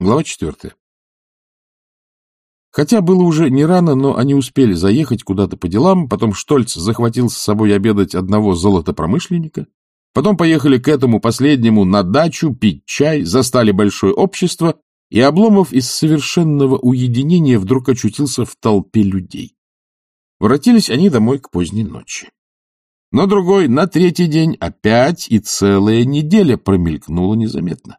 Глава четвертая. Хотя было уже не рано, но они успели заехать куда-то по делам, потом Штольц захватил с собой обедать одного золотопромышленника, потом поехали к этому последнему на дачу пить чай, застали большое общество, и Обломов из совершенного уединения вдруг очутился в толпе людей. Воротились они домой к поздней ночи. На другой, на третий день опять и целая неделя промелькнула незаметно.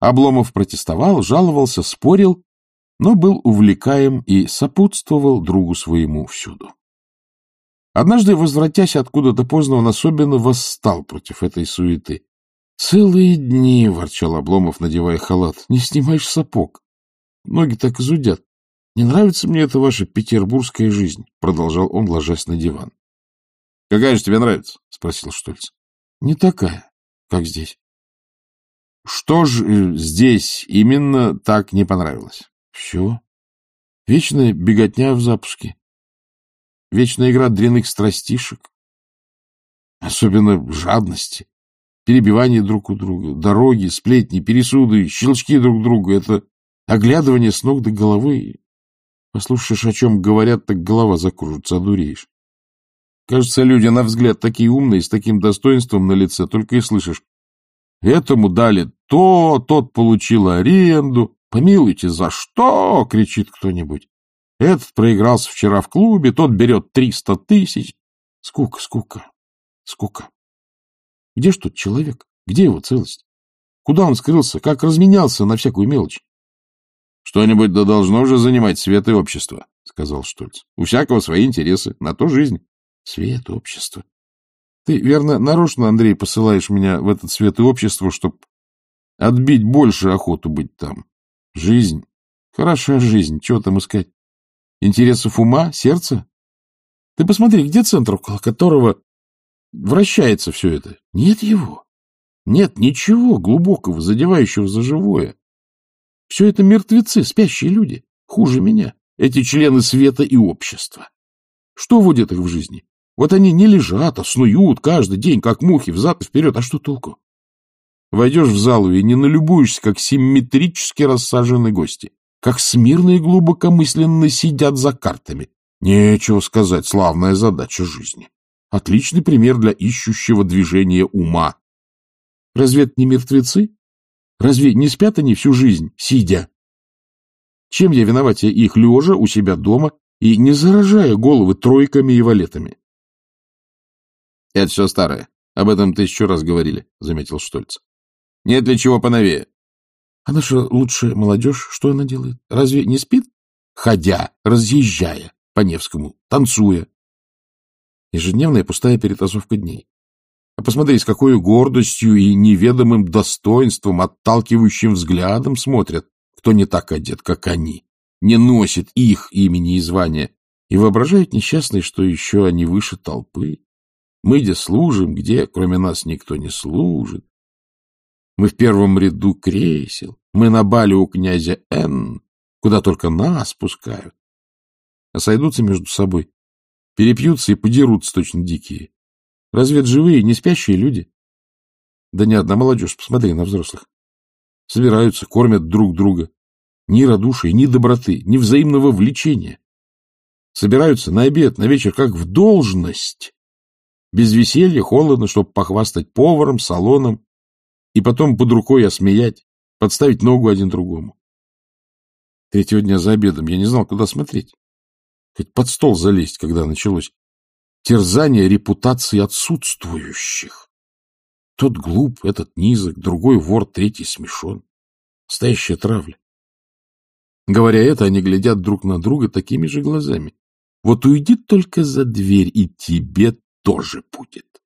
Обломов протестовал, жаловался, спорил, но был увлекаем и сопутствовал другу своему всюду. Однажды, возвратясь откуда-то поздно, он особенно восстал против этой суеты. — Целые дни, — ворчал Обломов, надевая халат, — не снимаешь сапог. Ноги так изудят. Не нравится мне эта ваша петербургская жизнь, — продолжал он, ложась на диван. — Какая же тебе нравится? — спросил Штольц. — Не такая, как здесь. Что ж э, здесь именно так не понравилось? Все. Вечная беготня в запуске. Вечная игра дрянных страстишек. Особенно жадности. Перебивание друг у друга. Дороги, сплетни, пересуды, щелчки друг другу. Это оглядывание с ног до головы. Послушаешь, о чем говорят, так голова закружится, одуреешь. Кажется, люди, на взгляд, такие умные, с таким достоинством на лице, только и слышишь. Этому дали то, тот получил аренду. Помилуйте, за что? — кричит кто-нибудь. Этот проигрался вчера в клубе, тот берет триста тысяч. Скука, скука, скука. Где ж тут человек? Где его целость? Куда он скрылся? Как разменялся на всякую мелочь? — Что-нибудь да должно же занимать свет и общество, — сказал Штольц. — У всякого свои интересы, на то жизнь. Свет, общество. Ты, верно, нарочно, Андрей, посылаешь меня в этот свет и общество, чтобы отбить больше охоту быть там. Жизнь. Хороша жизнь. Чего там искать? Интересов ума, сердца? Ты посмотри, где центр, около которого вращается все это? Нет его. Нет ничего глубокого, задевающего за живое. Все это мертвецы, спящие люди. Хуже меня. Эти члены света и общества. Что вводит их в жизни? Вот они не лежат, а снуют каждый день, как мухи, взад и вперед. А что толку? Войдешь в залу и не налюбуешься, как симметрически рассажены гости, как смирно и глубокомысленно сидят за картами. Нечего сказать, славная задача жизни. Отличный пример для ищущего движения ума. Разве это не мертвецы? Разве не спят они всю жизнь, сидя? Чем я виноват я их лежа у себя дома и не заражая головы тройками и валетами? — Это все старое. Об этом тысячу раз говорили, — заметил Штольц. Нет ли чего поновее? А наша лучшая молодежь, что она делает? Разве не спит? Ходя, разъезжая по Невскому, танцуя. Ежедневная пустая перетасовка дней. А посмотри, с какой гордостью и неведомым достоинством, отталкивающим взглядом смотрят, кто не так одет, как они, не носит их имени и звания, и воображают несчастные, что еще они выше толпы. Мы где служим, где, кроме нас, никто не служит. Мы в первом ряду кресел. Мы на бале у князя Н, куда только нас пускают. А сойдутся между собой, перепьются и подерутся точно дикие. Разве это живые, не спящие люди? Да не одна молодежь, посмотри на взрослых. Собираются, кормят друг друга. Ни радушия, ни доброты, ни взаимного влечения. Собираются на обед, на вечер, как в должность. Без веселья, холодно, чтобы похвастать поваром, салоном, и потом под рукой осмеять, подставить ногу один другому. Третьего дня за обедом я не знал, куда смотреть. Хоть под стол залезть, когда началось. Терзание репутации отсутствующих. Тот глуп, этот низок, другой вор, третий смешон. Настоящая травля. Говоря это, они глядят друг на друга такими же глазами. Вот уйди только за дверь, и тебе тоже будет.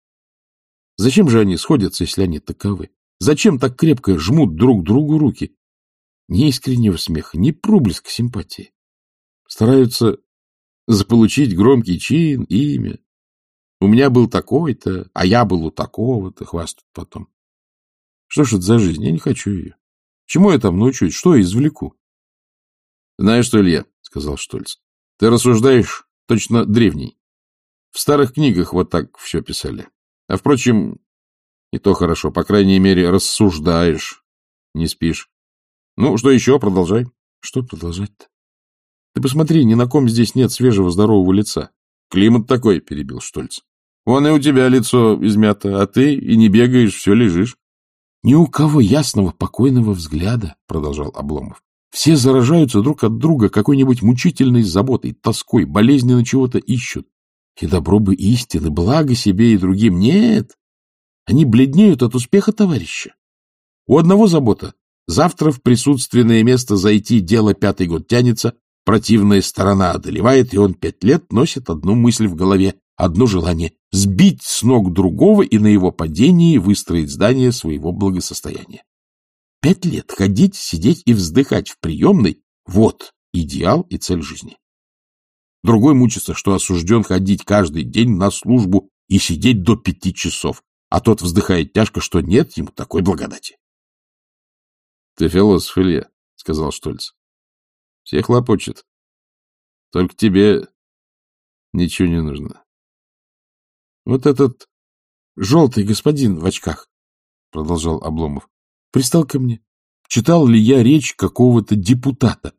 Зачем же они сходятся, если они таковы? Зачем так крепко жмут друг другу руки? Ни искреннего смеха, ни проблеска симпатии. Стараются заполучить громкий чин, имя. У меня был такой-то, а я был у такого-то, хвастают потом. Что ж это за жизнь? Я не хочу ее. Чему я там научусь? Что я извлеку? — Знаешь что, Илья, — сказал Штольц, — ты рассуждаешь точно древний. В старых книгах вот так все писали. А, впрочем, и то хорошо, по крайней мере, рассуждаешь, не спишь. Ну, что еще? Продолжай. Что продолжать-то? Ты посмотри, ни на ком здесь нет свежего здорового лица. Климат такой, перебил Штольц. Вон и у тебя лицо измято, а ты и не бегаешь, все лежишь. Ни у кого ясного, покойного взгляда, продолжал Обломов. Все заражаются друг от друга какой-нибудь мучительной заботой, тоской, болезненно чего-то ищут. И добро бы истины, благо себе и другим. Нет, они бледнеют от успеха товарища. У одного забота. Завтра в присутственное место зайти, дело пятый год тянется, противная сторона одолевает, и он пять лет носит одну мысль в голове, одно желание — сбить с ног другого и на его падении выстроить здание своего благосостояния. Пять лет ходить, сидеть и вздыхать в приемной — вот идеал и цель жизни. Другой мучится, что осужден ходить каждый день на службу и сидеть до пяти часов, а тот вздыхает тяжко, что нет ему такой благодати. — Ты философ, Илья, — сказал Штольц. — Всех лопочет. Только тебе ничего не нужно. — Вот этот желтый господин в очках, — продолжал Обломов, пристал ко мне. Читал ли я речь какого-то депутата?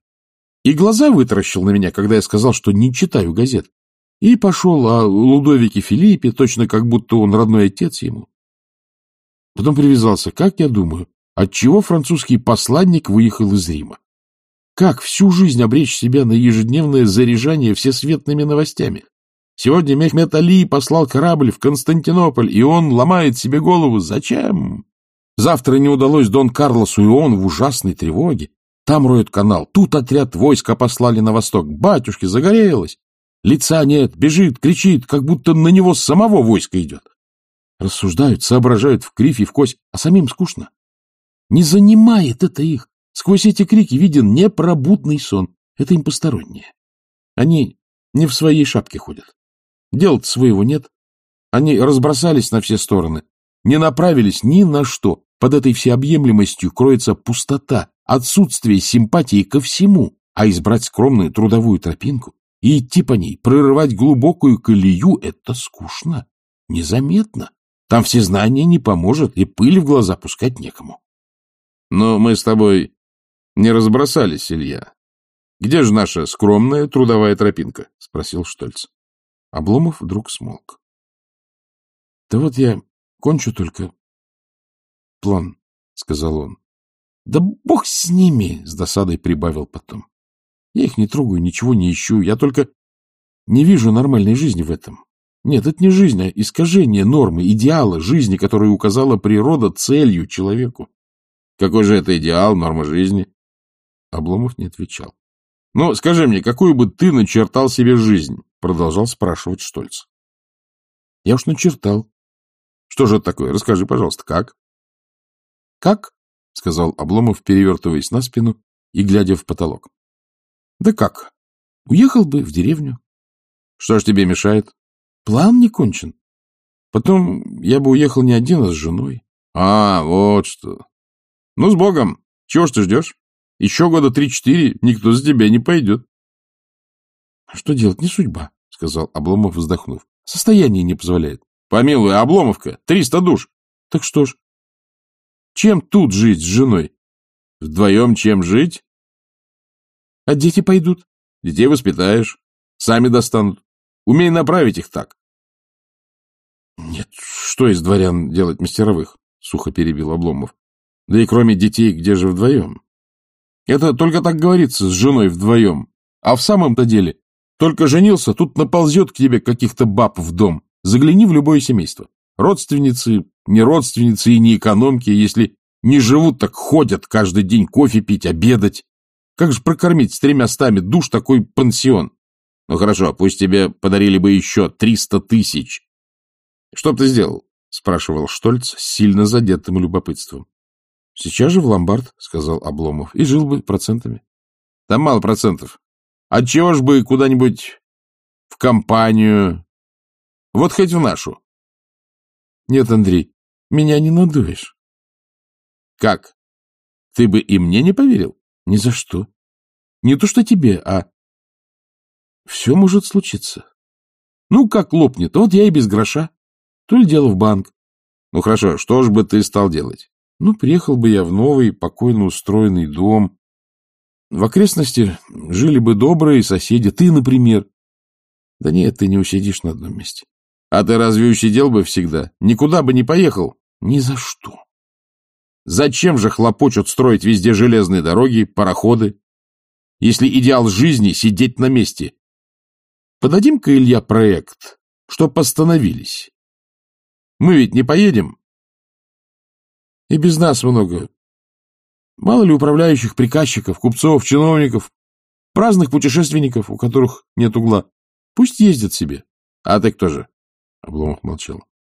И глаза вытаращил на меня, когда я сказал, что не читаю газет. И пошел о Лудовике Филиппе, точно как будто он родной отец ему. Потом привязался, как я думаю, отчего французский посланник выехал из Рима. Как всю жизнь обречь себя на ежедневное заряжание всесветными новостями? Сегодня Мехмед Али послал корабль в Константинополь, и он ломает себе голову. Зачем? Завтра не удалось Дон Карлосу, и он в ужасной тревоге. Там роют канал, тут отряд войска послали на восток. Батюшки, загорелось. Лица нет, бежит, кричит, как будто на него самого войско идет. Рассуждают, соображают в кривь и в кость, а самим скучно. Не занимает это их. Сквозь эти крики виден непробудный сон. Это им постороннее. Они не в своей шапке ходят. дел своего нет. Они разбросались на все стороны, не направились ни на что. Под этой всеобъемлемостью кроется пустота, отсутствие симпатии ко всему, а избрать скромную трудовую тропинку и идти по ней, прорывать глубокую колею — это скучно, незаметно. Там все знания не поможет, и пыль в глаза пускать некому. Но мы с тобой не разбросались, Илья. Где же наша скромная трудовая тропинка? — спросил Штольц. Обломов вдруг смолк. — Да вот я кончу только план, — сказал он. — Да бог с ними! — с досадой прибавил потом. — Я их не трогаю, ничего не ищу. Я только не вижу нормальной жизни в этом. Нет, это не жизнь, а искажение нормы, идеала жизни, которую указала природа целью человеку. Какой же это идеал, норма жизни? Обломов не отвечал. — Ну, скажи мне, какую бы ты начертал себе жизнь? — продолжал спрашивать Штольц. — Я уж начертал. — Что же это такое? Расскажи, пожалуйста, как? — Как? — сказал Обломов, перевертываясь на спину и глядя в потолок. — Да как? Уехал бы в деревню. — Что ж тебе мешает? — План не кончен. Потом я бы уехал не один, а с женой. — А, вот что. Ну, с Богом. Чего ж ты ждешь? Еще года три-четыре никто за тебя не пойдет. — Что делать? Не судьба, — сказал Обломов, вздохнув. — Состояние не позволяет. — Помилуй, Обломовка, триста душ. — Так что ж, чем тут жить с женой? — Вдвоем чем жить? — А дети пойдут? — Детей воспитаешь. Сами достанут. Умей направить их так. — Нет, что из дворян делать мастеровых? — сухо перебил Обломов. — Да и кроме детей, где же вдвоем? Это только так говорится с женой вдвоем. А в самом-то деле, только женился, тут наползет к тебе каких-то баб в дом. Загляни в любое семейство. Родственницы, не родственницы и не экономки, если не живут, так ходят каждый день кофе пить, обедать. Как же прокормить с тремя стами душ такой пансион? Ну хорошо, пусть тебе подарили бы еще триста тысяч. Что бы ты сделал? — спрашивал Штольц с сильно задетым любопытством. — Сейчас же в ломбард, — сказал Обломов, — и жил бы процентами. — Там мало процентов. Отчего ж бы куда-нибудь в компанию? Вот хоть в нашу. — Нет, Андрей, меня не надуешь. — Как? Ты бы и мне не поверил? — Ни за что. Не то что тебе, а... Все может случиться. Ну, как лопнет, вот я и без гроша. То ли дело в банк. Ну, хорошо, что ж бы ты стал делать? Ну, приехал бы я в новый, покойно устроенный дом. В окрестности жили бы добрые соседи, ты, например. Да нет, ты не усидишь на одном месте. А ты разве усидел бы всегда? Никуда бы не поехал? Ни за что. Зачем же хлопочут строить везде железные дороги, пароходы, если идеал жизни — сидеть на месте? Подадим-ка, Илья, проект, чтоб постановились. Мы ведь не поедем. И без нас много. Мало ли управляющих, приказчиков, купцов, чиновников, праздных путешественников, у которых нет угла. Пусть ездят себе. А ты кто же? Обломов молчал. —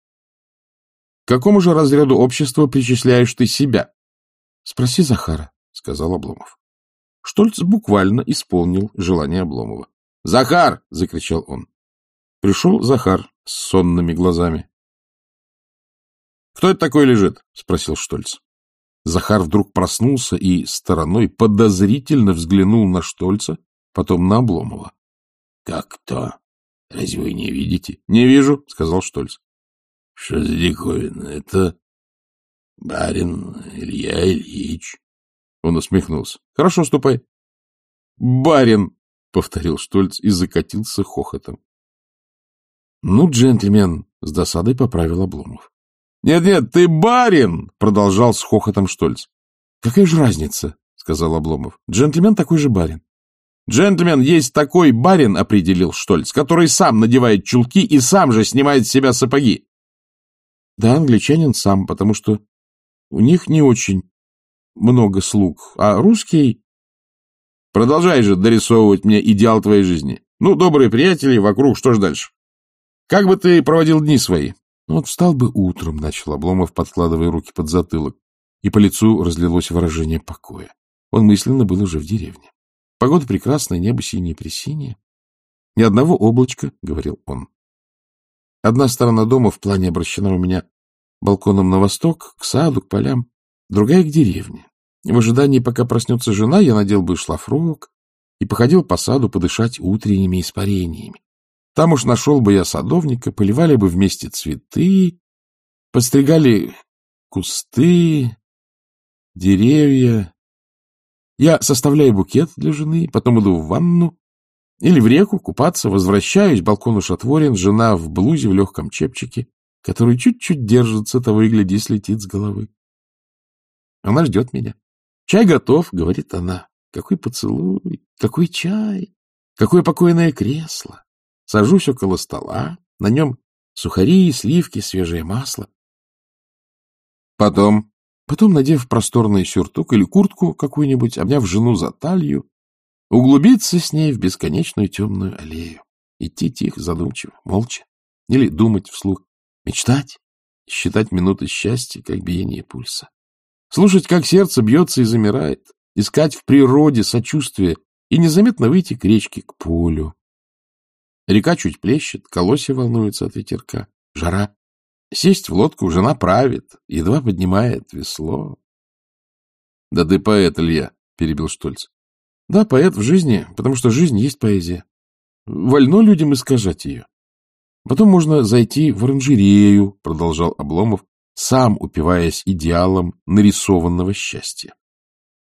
К какому же разряду общества причисляешь ты себя? — Спроси Захара, — сказал Обломов. Штольц буквально исполнил желание Обломова. — Захар! — закричал он. Пришел Захар с сонными глазами. — Кто это такой лежит? — спросил Штольц. Захар вдруг проснулся и стороной подозрительно взглянул на Штольца, потом на Обломова. — Как кто? Разве вы не видите? — Не вижу, — сказал Штольц. — Что за диковина? Это барин Илья Ильич. Он усмехнулся. — Хорошо, ступай. — Барин, — повторил Штольц и закатился хохотом. — Ну, джентльмен, — с досадой поправил Обломов. «Нет, — Нет-нет, ты барин! — продолжал с хохотом Штольц. — Какая же разница? — сказал Обломов. — Джентльмен такой же барин. Джентльмен есть такой барин, определил Штольц, который сам надевает чулки и сам же снимает с себя сапоги. Да, англичанин сам, потому что у них не очень много слуг, а русский... Продолжай же дорисовывать мне идеал твоей жизни. Ну, добрые приятели, вокруг, что ж дальше? Как бы ты проводил дни свои? Ну, вот встал бы утром, начал Обломов, подкладывая руки под затылок, и по лицу разлилось выражение покоя. Он мысленно был уже в деревне. Погода прекрасная, небо синее-пресинее. Ни одного облачка, — говорил он. Одна сторона дома в плане обращена у меня балконом на восток, к саду, к полям, другая — к деревне. В ожидании, пока проснется жена, я надел бы шлафрок и походил по саду подышать утренними испарениями. Там уж нашел бы я садовника, поливали бы вместе цветы, подстригали кусты, деревья, я составляю букет для жены, потом иду в ванну или в реку купаться, возвращаюсь, балкон уж отворен, жена в блузе в легком чепчике, который чуть-чуть держится, того и гляди, слетит с головы. Она ждет меня. Чай готов, говорит она. Какой поцелуй, какой чай, какое покойное кресло. Сажусь около стола, на нем сухари, сливки, свежее масло. Потом Потом, надев просторный сюртук или куртку какую-нибудь, обняв жену за талию, углубиться с ней в бесконечную темную аллею. Идти тихо, задумчиво, молча. Или думать вслух, мечтать, считать минуты счастья, как биение пульса. Слушать, как сердце бьется и замирает, искать в природе сочувствие и незаметно выйти к речке, к полю. Река чуть плещет, колосья волнуются от ветерка. Жара. Сесть в лодку жена правит, едва поднимает весло. — Да ты поэт, Илья, — перебил Штольц. — Да, поэт в жизни, потому что жизнь есть поэзия. Вольно людям искажать ее. Потом можно зайти в оранжерею, — продолжал Обломов, сам упиваясь идеалом нарисованного счастья.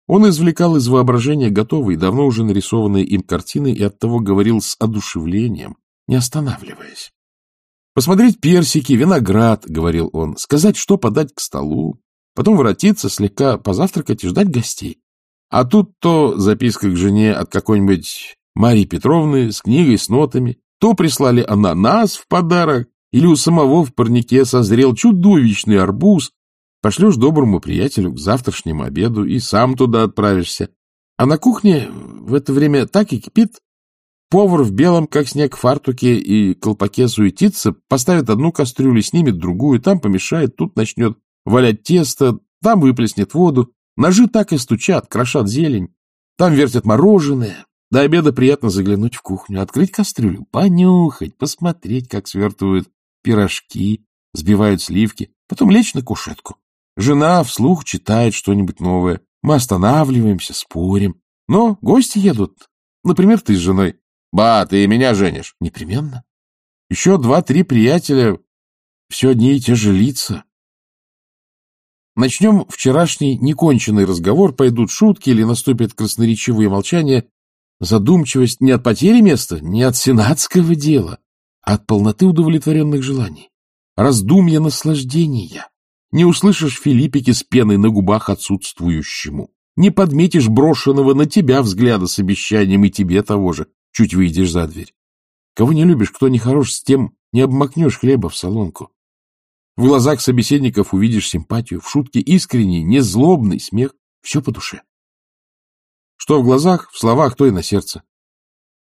Он извлекал из воображения готовые, давно уже нарисованные им картины и оттого говорил с одушевлением, не останавливаясь. Посмотреть персики, виноград, — говорил он, — сказать, что подать к столу, потом воротиться, слегка позавтракать и ждать гостей. А тут то записка к жене от какой-нибудь Марии Петровны с книгой, с нотами, то прислали ананас в подарок, или у самого в парнике созрел чудовищный арбуз. Пошлешь доброму приятелю к завтрашнему обеду и сам туда отправишься. А на кухне в это время так и кипит, Повар в белом, как снег, фартуке и колпаке суетится, поставит одну кастрюлю, снимет другую, там помешает, тут начнет валять тесто, там выплеснет воду. Ножи так и стучат, крошат зелень. Там вертят мороженое. До обеда приятно заглянуть в кухню, открыть кастрюлю, понюхать, посмотреть, как свертывают пирожки, сбивают сливки, потом лечь на кушетку. Жена вслух читает что-нибудь новое. Мы останавливаемся, спорим. Но гости едут. Например, ты с женой. Ба, ты меня женишь? Непременно. Еще два-три приятеля, все одни и те же лица. Начнем вчерашний неконченный разговор, пойдут шутки или наступит красноречивое молчание. Задумчивость не от потери места, не от сенатского дела, а от полноты удовлетворенных желаний. Раздумья наслаждения. Не услышишь филиппики с пеной на губах отсутствующему. Не подметишь брошенного на тебя взгляда с обещанием и тебе того же, чуть выйдешь за дверь. Кого не любишь, кто не хорош, с тем не обмакнешь хлеба в солонку. В глазах собеседников увидишь симпатию, в шутке искренний, незлобный смех, все по душе. Что в глазах, в словах, то и на сердце.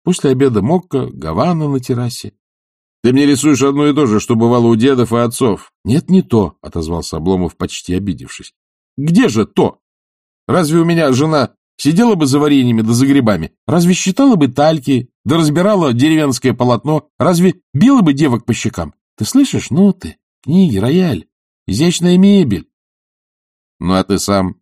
После обеда мокко, гавана на террасе. — Ты мне рисуешь одно и то же, что бывало у дедов и отцов. — Нет, не то, — отозвался Обломов, почти обидевшись. — Где же то? Разве у меня жена сидела бы за вареньями да за грибами? Разве считала бы тальки, да разбирала деревенское полотно? Разве била бы девок по щекам? Ты слышишь ноты? Книги, рояль, изящная мебель. Ну, а ты сам?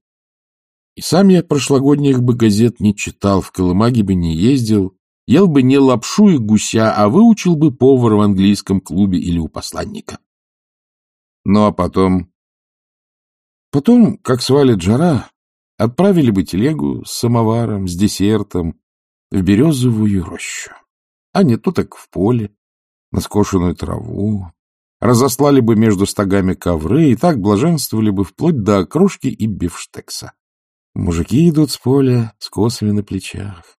И сам я прошлогодних бы газет не читал, в Колымаге бы не ездил, ел бы не лапшу и гуся, а выучил бы повара в английском клубе или у посланника. Ну, а потом... Потом, как свалит жара, отправили бы телегу с самоваром, с десертом в березовую рощу. А не то так в поле, на скошенную траву, разослали бы между стогами ковры и так блаженствовали бы вплоть до окружки и бифштекса. Мужики идут с поля с косами на плечах.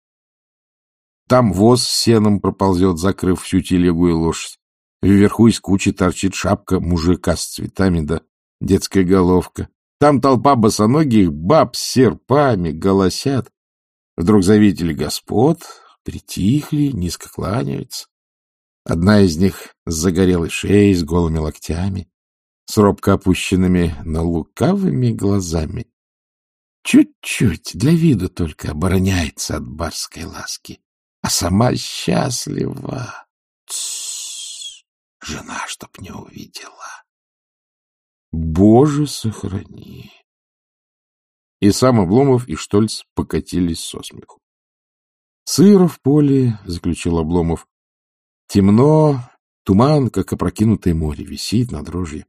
Там воз с сеном проползет, закрыв всю телегу и лошадь. Вверху из кучи торчит шапка мужика с цветами да детская головка. Там толпа босоногих баб с серпами голосят. Вдруг завидели господ, притихли, низко кланяются. Одна из них с загорелой шеей, с голыми локтями, с робко опущенными, но лукавыми глазами. Чуть-чуть, для виду только обороняется от барской ласки, а сама счастлива. Тссс, жена чтоб не увидела. Боже, сохрани! И сам Обломов, и Штольц покатились со смеху. Сыро в поле, — заключил Обломов, Темно, туман, как опрокинутое море, висит над рожьем.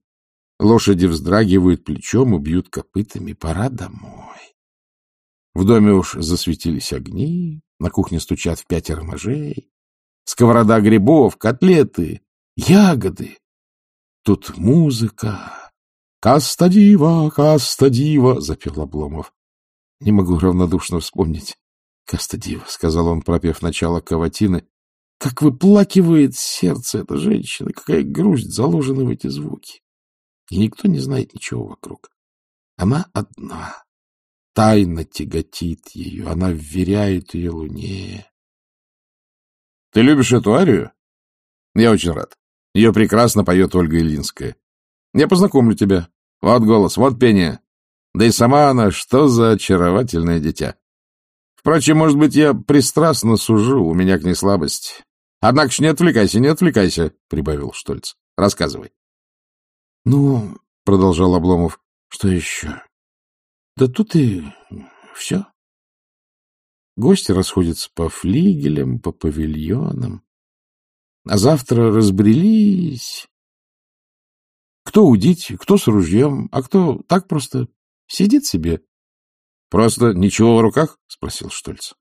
Лошади вздрагивают плечом и бьют копытами. Пора домой. В доме уж засветились огни, на кухне стучат в пятеро ножей. Сковорода грибов, котлеты, ягоды. Тут музыка. «Кастадива, Кастадива!» — запел Обломов. «Не могу равнодушно вспомнить. Кастадива», — сказал он, пропев начало каватины, как выплакивает сердце эта женщина, какая грусть заложена в эти звуки. И никто не знает ничего вокруг. Она одна. Тайна тяготит ее, она вверяет ее луне. — Ты любишь эту арию? Я очень рад. Ее прекрасно поет Ольга Ильинская. Я познакомлю тебя. Вот голос, вот пение. Да и сама она, что за очаровательное дитя. Впрочем, может быть, я пристрастно сужу, у меня к ней слабость. Однако ж не отвлекайся, не отвлекайся, — прибавил Штольц. — Рассказывай. — Ну, — продолжал Обломов, — что еще? Да тут и все. Гости расходятся по флигелям, по павильонам. А завтра разбрелись. Кто удить, кто с ружьем, а кто так просто сидит себе. — Просто ничего в руках? — спросил Штольц.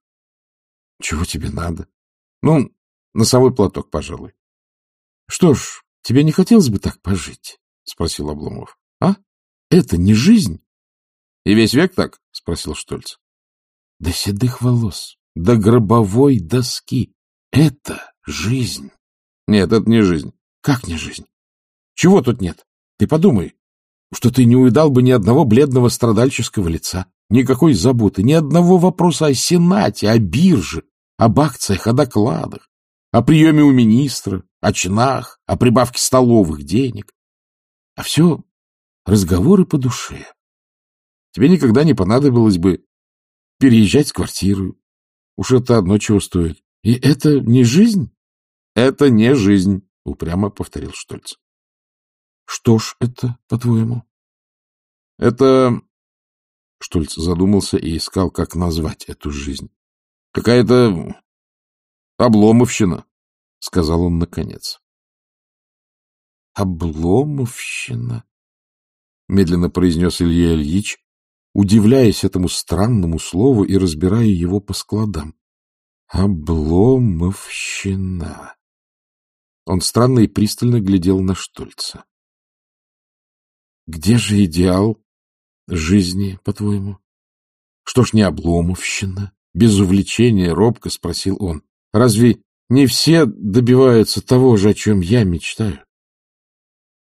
— Чего тебе надо? Ну, Носовой платок, пожалуй. — Что ж, тебе не хотелось бы так пожить? — спросил Обломов. — А? Это не жизнь? — И весь век так? — спросил Штольц. — До седых волос, до гробовой доски. Это жизнь. — Нет, это не жизнь. — Как не жизнь? Чего тут нет? Ты подумай, что ты не увидал бы ни одного бледного страдальческого лица, никакой заботы, ни одного вопроса о Сенате, о бирже, об акциях, о докладах о приеме у министра, о чинах, о прибавке столовых денег. А все разговоры по душе. Тебе никогда не понадобилось бы переезжать с квартиры. Уж это одно чего стоит. И это не жизнь? Это не жизнь, упрямо повторил Штольц. Что ж это, по-твоему? Это... Штольц задумался и искал, как назвать эту жизнь. Какая-то Обломовщина, — сказал он наконец. Обломовщина. — медленно произнес Илья Ильич, удивляясь этому странному слову и разбирая его по складам. Обломовщина. Он странно и пристально глядел на Штольца. Где же идеал жизни, по-твоему? Что ж не Обломовщина? Без увлечения робко спросил он. Разве не все добиваются того же, о чем я мечтаю?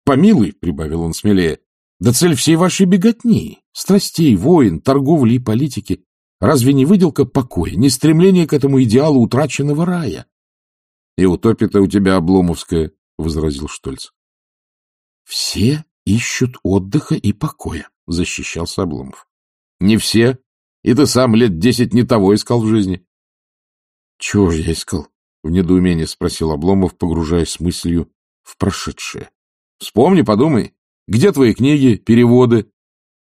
Помилуй, — прибавил он смелее, — да цель всей вашей беготни, страстей, войн, торговли и политики Разве не выделка покоя, не стремление к этому идеалу утраченного рая? — И утопия-то у тебя обломовская, — возразил Штольц. — Все ищут отдыха и покоя, — защищался Обломов. — Не все. И ты сам лет десять не того искал в жизни. — Чего же я искал? — в недоумении спросил Обломов, погружаясь мыслью в прошедшее. — Вспомни, подумай. Где твои книги, переводы?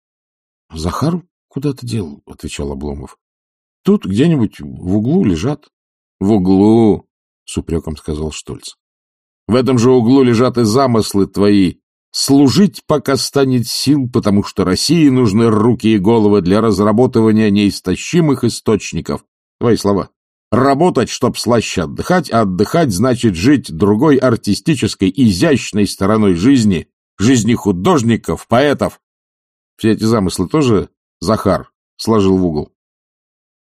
— Захару куда-то дел, — отвечал Обломов. — Тут где-нибудь в углу лежат. — В углу, — с упреком сказал Штольц. — В этом же углу лежат и замыслы твои. Служить, пока станет сил, потому что России нужны руки и головы для разработывания неистощимых источников. Твои слова. Работать, чтоб слаще отдыхать, а отдыхать значит жить другой артистической, изящной стороной жизни, жизни художников, поэтов. Все эти замыслы тоже Захар сложил в угол.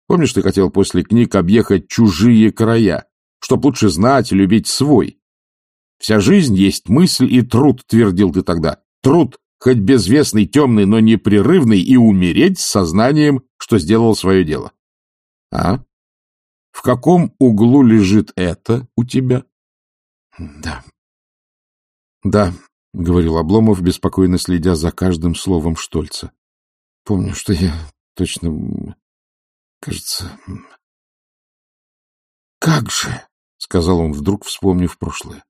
Помнишь, ты хотел после книг объехать чужие края, чтоб лучше знать и любить свой? Вся жизнь есть мысль и труд, твердил ты тогда. Труд, хоть безвестный, темный, но непрерывный, и умереть с сознанием, что сделал свое дело. А? В каком углу лежит это у тебя? Да. Да, — говорил Обломов, беспокойно следя за каждым словом Штольца. Помню, что я точно... Кажется... «Как же!» — сказал он вдруг, вспомнив прошлое.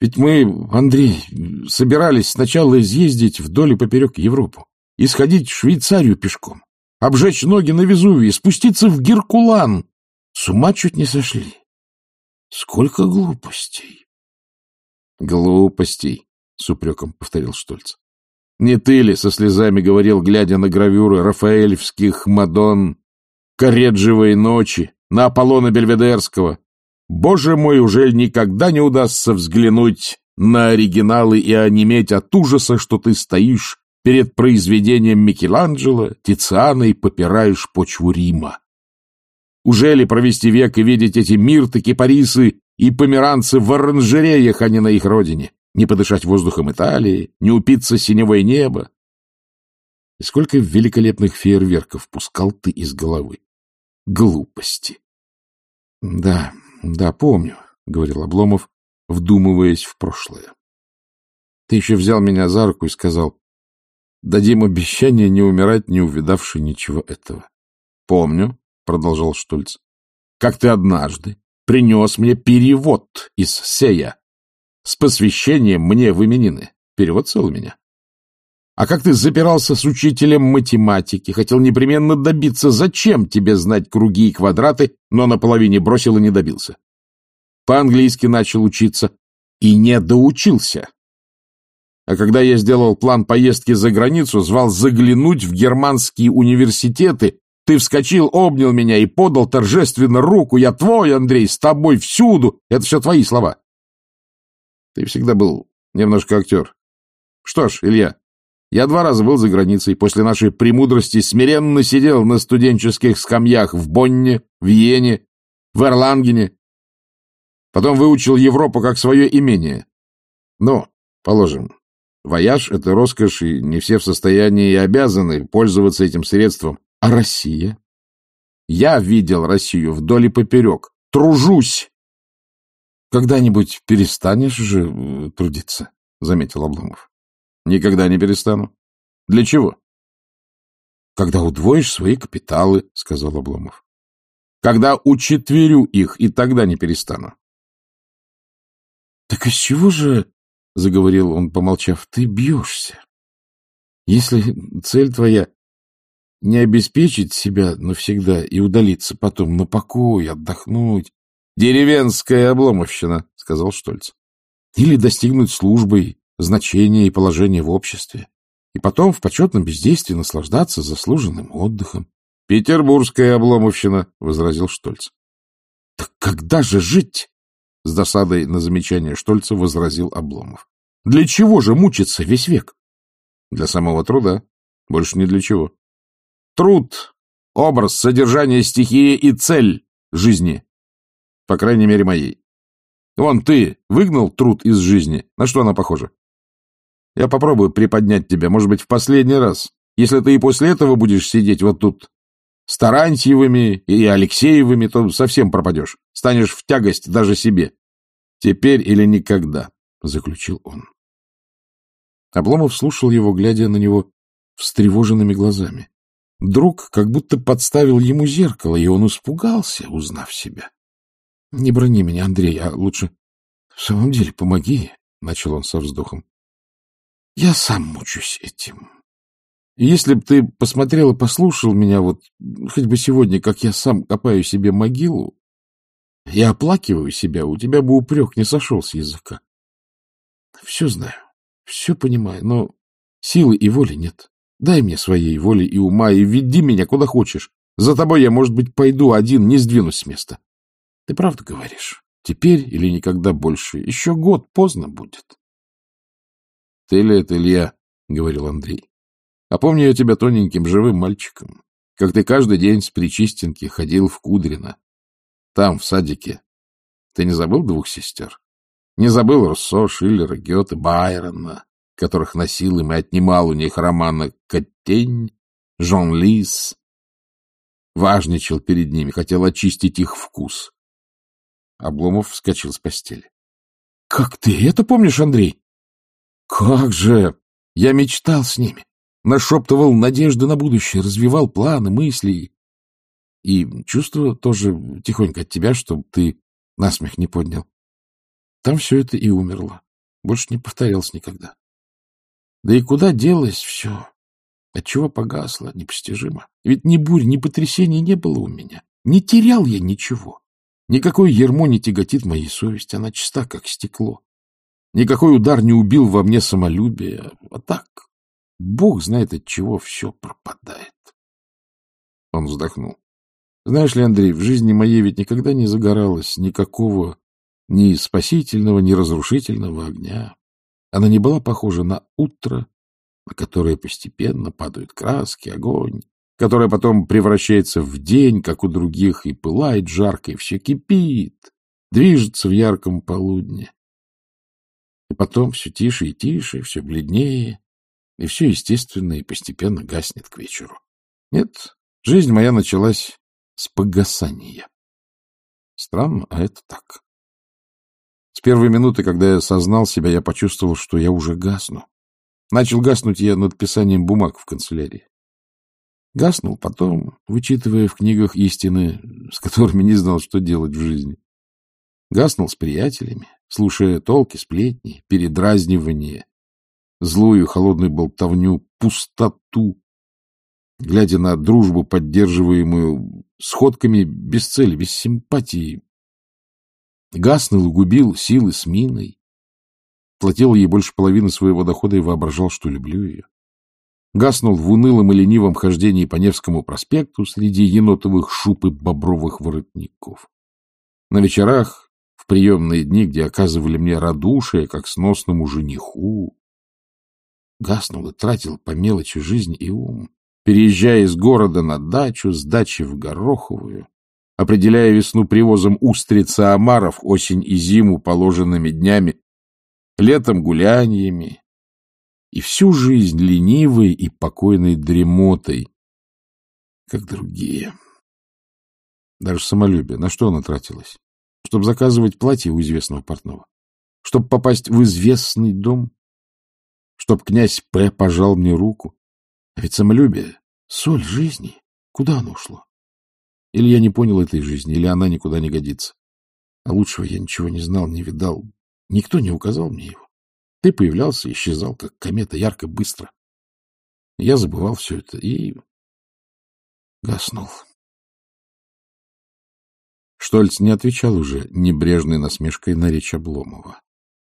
«Ведь мы, Андрей, собирались сначала изъездить вдоль и поперек Европу, и сходить в Швейцарию пешком, обжечь ноги на Везувии, спуститься в Геркулан. С ума чуть не сошли. Сколько глупостей!» «Глупостей!» — с упреком повторил Штольц. Не ты ли со слезами говорил, глядя на гравюры рафаэльских Мадон, Кореджевой ночи, на Аполлона Бельведерского? Боже мой, уже никогда не удастся взглянуть на оригиналы и онеметь от ужаса, что ты стоишь перед произведением Микеланджело, Тициана и попираешь почву Рима. Уже ли провести век и видеть эти мирты, кипарисы и померанцы в оранжереях, а не на их родине? не подышать воздухом Италии, не упиться синевое небо. И сколько великолепных фейерверков пускал ты из головы. Глупости. — Да, да, помню, — говорил Обломов, вдумываясь в прошлое. Ты еще взял меня за руку и сказал, дадим обещание не умирать, не увидавши ничего этого. — Помню, — продолжал Штольц, — как ты однажды принес мне перевод из Сея с посвящением мне в именины. Перевод цел меня. А как ты запирался с учителем математики, хотел непременно добиться, зачем тебе знать круги и квадраты, но на половине бросил и не добился. По-английски начал учиться и не доучился. А когда я сделал план поездки за границу, звал заглянуть в германские университеты, ты вскочил, обнял меня и подал торжественно руку. Я твой, Андрей, с тобой всюду. Это все твои слова. Ты всегда был немножко актер. Что ж, Илья, я два раза был за границей, после нашей премудрости смиренно сидел на студенческих скамьях в Бонне, в Йене, в Эрлангене. Потом выучил Европу как свое имение. Но, положим, вояж — это роскошь, и не все в состоянии и обязаны пользоваться этим средством. А Россия? Я видел Россию вдоль и поперек. Тружусь — Когда-нибудь перестанешь же э, трудиться? — заметил Обломов. — Никогда не перестану. — Для чего? — Когда удвоишь свои капиталы, — сказал Обломов. — Когда учетверю их, и тогда не перестану. — Так из чего же, — заговорил он, помолчав, — ты бьешься? Если цель твоя не обеспечить себя навсегда и удалиться потом на покой, отдохнуть, Деревенская обломовщина, — сказал Штольц. Или достигнуть службы, значения и положения в обществе. и потом в почетном бездействии наслаждаться заслуженным отдыхом. — Петербургская обломовщина, — возразил Штольц. — Так когда же жить? — с досадой на замечание Штольца возразил Обломов. — Для чего же мучиться весь век? — Для самого труда. Больше ни для чего. Труд — образ, содержание стихии и цель жизни. По крайней мере, моей. Вон ты выгнал труд из жизни. На что она похожа? Я попробую приподнять тебя, может быть, в последний раз. Если ты и после этого будешь сидеть вот тут с Тарантьевыми и Алексеевыми, то совсем пропадешь. Станешь в тягость даже себе. Теперь или никогда, — заключил он. Обломов слушал его, глядя на него встревоженными глазами. Друг как будто подставил ему зеркало, и он испугался, узнав себя. — Не брони меня, Андрей, а лучше в самом деле помоги, — начал он со вздохом. — Я сам мучусь этим. Если бы ты посмотрел и послушал меня вот хоть бы сегодня, как я сам копаю себе могилу, я оплакиваю себя, у тебя бы упрек не сошел с языка. Все знаю, все понимаю, но силы и воли нет. Дай мне своей воли и ума и веди меня куда хочешь. За тобой я, может быть, пойду один, не сдвинусь с места. Ты правда говоришь? Теперь или никогда больше? Еще год поздно будет. — Ты ли это, Илья? — говорил Андрей. — А помню я тебя тоненьким живым мальчиком, как ты каждый день с Причистенки ходил в Кудрино. Там, в садике. Ты не забыл двух сестер? Не забыл Руссо, Шиллера, Гёте, Байрона, которых носил им и отнимал у них романа «Котень», «Жон Лис». Важничал перед ними, хотел очистить их вкус. Обломов вскочил с постели. — Как ты это помнишь, Андрей? — Как же! Я мечтал с ними, нашептывал надежды на будущее, развивал планы, мысли. И чувство тоже тихонько от тебя, чтобы ты насмех не поднял. Там все это и умерло. Больше не повторялось никогда. Да и куда делось все? Отчего погасло? Непостижимо. Ведь ни бурь, ни потрясений не было у меня. Не терял я ничего. Никакое ермо не тяготит моей совести, она чиста, как стекло. Никакой удар не убил во мне самолюбие. А так, Бог знает, от чего все пропадает. Он вздохнул. Знаешь ли, Андрей, в жизни моей ведь никогда не загоралось никакого ни спасительного, ни разрушительного огня. Она не была похожа на утро, на которое постепенно падают краски, огонь, которая потом превращается в день, как у других, и пылает жарко, и все кипит, движется в ярком полудне. И потом все тише и тише, все бледнее, и все естественно и постепенно гаснет к вечеру. Нет, жизнь моя началась с погасания. Странно, а это так. С первой минуты, когда я сознал себя, я почувствовал, что я уже гасну. Начал гаснуть я над писанием бумаг в канцелярии. Гаснул потом, вычитывая в книгах истины, с которыми не знал, что делать в жизни. Гаснул с приятелями, слушая толки, сплетни, передразнивание, злую холодную болтовню, пустоту, глядя на дружбу, поддерживаемую сходками без цели, без симпатии. Гаснул и губил силы с миной, платил ей больше половины своего дохода и воображал, что люблю ее гаснул в унылом и ленивом хождении по Невскому проспекту среди енотовых шуб и бобровых воротников. На вечерах, в приемные дни, где оказывали мне радушие, как сносному жениху, гаснул и тратил по мелочи жизнь и ум, переезжая из города на дачу, с дачи в Гороховую, определяя весну привозом устрица омаров, осень и зиму положенными днями, летом гуляниями, и всю жизнь ленивой и покойной дремотой, как другие. Даже самолюбие. На что оно тратилось? Чтобы заказывать платье у известного портного? Чтобы попасть в известный дом? Чтоб князь П. пожал мне руку? А ведь самолюбие — соль жизни. Куда оно ушло? Или я не понял этой жизни, или она никуда не годится. А лучшего я ничего не знал, не видал. Никто не указал мне его. Ты появлялся и исчезал, как комета, ярко, быстро. Я забывал все это и гаснул. Штольц не отвечал уже небрежной насмешкой на речь Обломова.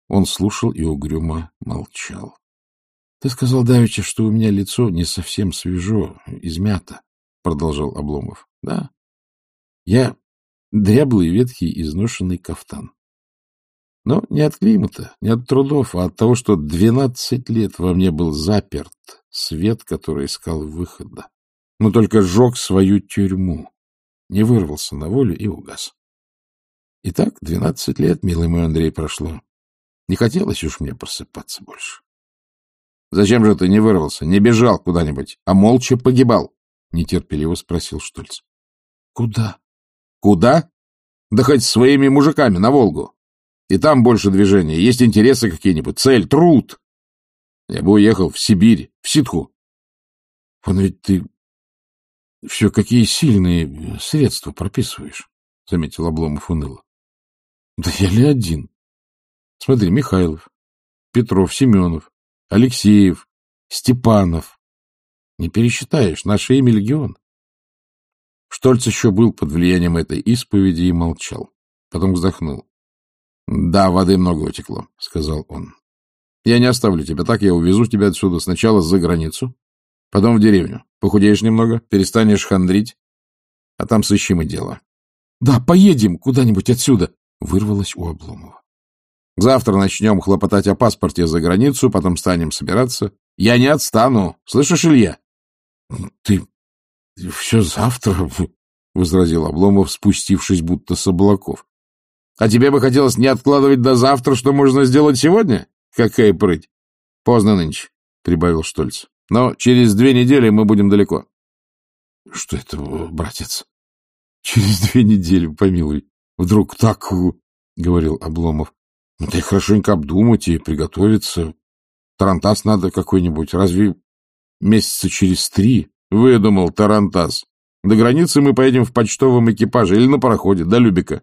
Он слушал и угрюмо молчал. — Ты сказал, Давича, что у меня лицо не совсем свежо, измято, — продолжал Обломов. — Да. Я дряблый, ветхий, изношенный кафтан. Но не от климата, не от трудов, а от того, что двенадцать лет во мне был заперт свет, который искал выхода, но только сжег свою тюрьму, не вырвался на волю и угас. Итак, двенадцать лет, милый мой Андрей, прошло. Не хотелось уж мне просыпаться больше. — Зачем же ты не вырвался, не бежал куда-нибудь, а молча погибал? — нетерпеливо спросил Штольц. — Куда? — Куда? Да хоть своими мужиками на Волгу. И там больше движения, есть интересы какие-нибудь, цель, труд. Я бы уехал в Сибирь, в ситху. — Он ведь ты все какие сильные средства прописываешь, — заметил Обломов уныло. — Да я ли один? Смотри, Михайлов, Петров, Семенов, Алексеев, Степанов. Не пересчитаешь, наше имя легион. Штольц еще был под влиянием этой исповеди и молчал. Потом вздохнул. — Да, воды много утекло, — сказал он. — Я не оставлю тебя так, я увезу тебя отсюда сначала за границу, потом в деревню. Похудеешь немного, перестанешь хандрить, а там сыщем и дело. — Да, поедем куда-нибудь отсюда, — вырвалось у Обломова. — Завтра начнем хлопотать о паспорте за границу, потом станем собираться. Я не отстану, слышишь, Илья? — Ты все завтра, — возразил Обломов, спустившись будто с облаков. А тебе бы хотелось не откладывать до завтра, что можно сделать сегодня? Какая прыть! Поздно нынче, — прибавил Штольц. Но через две недели мы будем далеко. — Что это, братец? — Через две недели, помилуй. Вдруг так, — говорил Обломов. — Ну, ты хорошенько обдумать и приготовиться. Тарантас надо какой-нибудь. Разве месяца через три? Выдумал Тарантас. До границы мы поедем в почтовом экипаже или на пароходе, до Любика.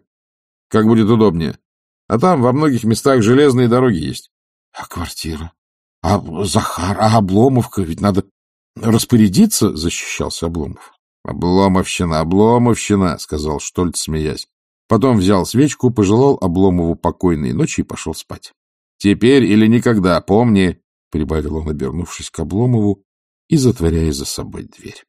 Как будет удобнее. А там во многих местах железные дороги есть. А квартира? А Захар? А Обломовка? Ведь надо распорядиться, — защищался Обломов. Обломовщина, Обломовщина, — сказал Штольц, смеясь. Потом взял свечку, пожелал Обломову покойной ночи и пошел спать. — Теперь или никогда, помни, — прибавил он, обернувшись к Обломову и затворяя за собой дверь.